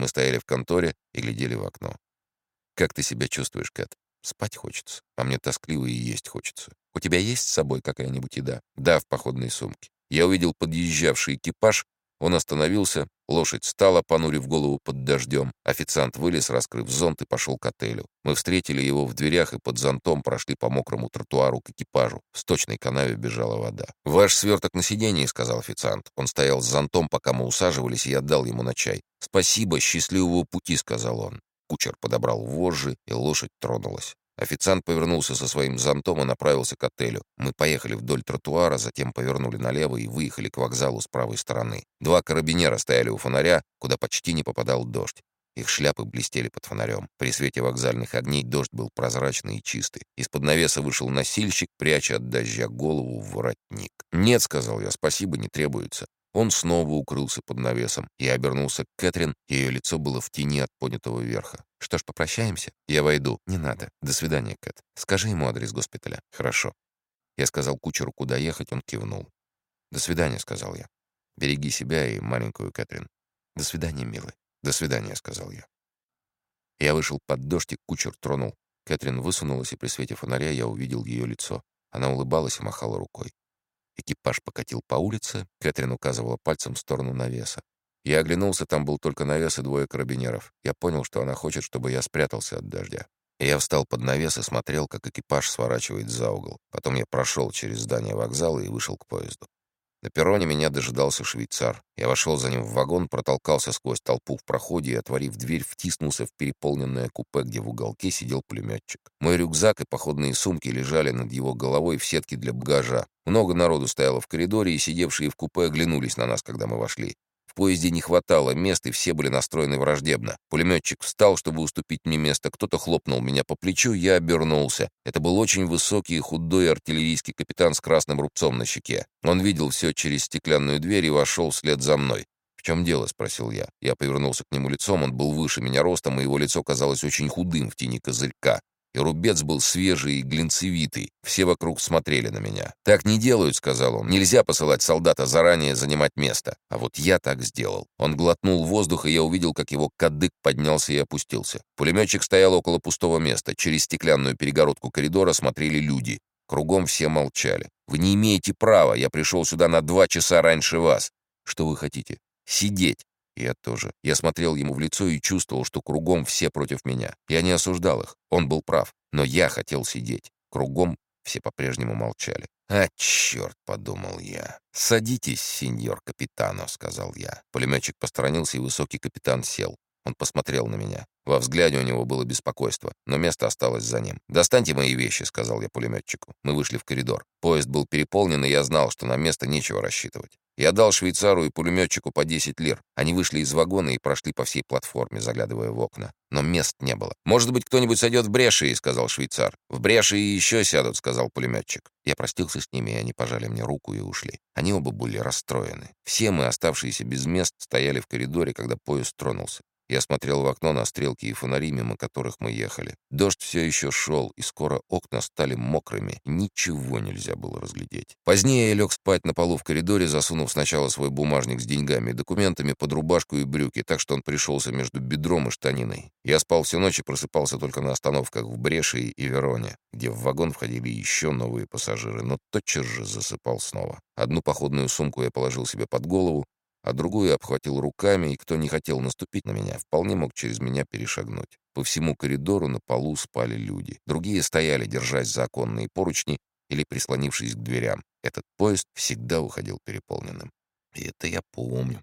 Мы стояли в конторе и глядели в окно. «Как ты себя чувствуешь, Кэт?» «Спать хочется, а мне тоскливо и есть хочется. У тебя есть с собой какая-нибудь еда?» «Да, в походной сумке». Я увидел подъезжавший экипаж он остановился, лошадь стала, понурив голову под дождем. Официант вылез, раскрыв зонт, и пошел к отелю. Мы встретили его в дверях и под зонтом прошли по мокрому тротуару к экипажу. В сточной канаве бежала вода. «Ваш сверток на сиденье», — сказал официант. Он стоял с зонтом, пока мы усаживались, и я отдал ему на чай. «Спасибо, счастливого пути», — сказал он. Кучер подобрал вожжи, и лошадь тронулась. Официант повернулся со своим зонтом и направился к отелю. Мы поехали вдоль тротуара, затем повернули налево и выехали к вокзалу с правой стороны. Два карабинера стояли у фонаря, куда почти не попадал дождь. Их шляпы блестели под фонарем. При свете вокзальных огней дождь был прозрачный и чистый. Из-под навеса вышел носильщик, пряча от дождя голову в воротник. «Нет», — сказал я, — «спасибо, не требуется». Он снова укрылся под навесом. Я обернулся к Кэтрин, ее лицо было в тени от поднятого верха. «Что ж, попрощаемся? Я войду». «Не надо. До свидания, Кэт. Скажи ему адрес госпиталя». «Хорошо». Я сказал кучеру, куда ехать, он кивнул. «До свидания», — сказал я. «Береги себя и маленькую Кэтрин». «До свидания, милый». «До свидания», — сказал я. Я вышел под дождь, и кучер тронул. Кэтрин высунулась, и при свете фонаря я увидел ее лицо. Она улыбалась и махала рукой. Экипаж покатил по улице, Кэтрин указывала пальцем в сторону навеса. Я оглянулся, там был только навес и двое карабинеров. Я понял, что она хочет, чтобы я спрятался от дождя. Я встал под навес и смотрел, как экипаж сворачивает за угол. Потом я прошел через здание вокзала и вышел к поезду. На перроне меня дожидался швейцар. Я вошел за ним в вагон, протолкался сквозь толпу в проходе и, отворив дверь, втиснулся в переполненное купе, где в уголке сидел пулеметчик. Мой рюкзак и походные сумки лежали над его головой в сетке для багажа. Много народу стояло в коридоре, и сидевшие в купе оглянулись на нас, когда мы вошли. В поезде не хватало мест, и все были настроены враждебно. Пулеметчик встал, чтобы уступить мне место. Кто-то хлопнул меня по плечу, я обернулся. Это был очень высокий и худой артиллерийский капитан с красным рубцом на щеке. Он видел все через стеклянную дверь и вошел вслед за мной. «В чем дело?» — спросил я. Я повернулся к нему лицом, он был выше меня ростом, и его лицо казалось очень худым в тени козырька и рубец был свежий и глинцевитый. Все вокруг смотрели на меня. «Так не делают», — сказал он. «Нельзя посылать солдата заранее занимать место». А вот я так сделал. Он глотнул воздух, и я увидел, как его кадык поднялся и опустился. Пулеметчик стоял около пустого места. Через стеклянную перегородку коридора смотрели люди. Кругом все молчали. «Вы не имеете права. Я пришел сюда на два часа раньше вас». «Что вы хотите?» «Сидеть. Я тоже. Я смотрел ему в лицо и чувствовал, что кругом все против меня. Я не осуждал их. Он был прав. Но я хотел сидеть. Кругом все по-прежнему молчали. «А, черт!» — подумал я. «Садитесь, сеньор капитано», — сказал я. Пулеметчик посторонился, и высокий капитан сел. Он посмотрел на меня. Во взгляде у него было беспокойство, но место осталось за ним. «Достаньте мои вещи», — сказал я пулеметчику. Мы вышли в коридор. Поезд был переполнен, и я знал, что на место нечего рассчитывать. Я дал швейцару и пулеметчику по 10 лир. Они вышли из вагона и прошли по всей платформе, заглядывая в окна. Но мест не было. «Может быть, кто-нибудь сойдет в Брешии», — сказал швейцар. «В Брешии еще сядут», — сказал пулеметчик. Я простился с ними, и они пожали мне руку и ушли. Они оба были расстроены. Все мы, оставшиеся без мест, стояли в коридоре, когда поезд тронулся. Я смотрел в окно на стрелки и фонари, мимо которых мы ехали. Дождь все еще шел, и скоро окна стали мокрыми. Ничего нельзя было разглядеть. Позднее я лег спать на полу в коридоре, засунув сначала свой бумажник с деньгами и документами под рубашку и брюки, так что он пришелся между бедром и штаниной. Я спал всю ночь и просыпался только на остановках в Брешии и Вероне, где в вагон входили еще новые пассажиры, но тотчас же засыпал снова. Одну походную сумку я положил себе под голову, а другую обхватил руками, и кто не хотел наступить на меня, вполне мог через меня перешагнуть. По всему коридору на полу спали люди. Другие стояли, держась за оконные поручни или прислонившись к дверям. Этот поезд всегда уходил переполненным. И это я помню.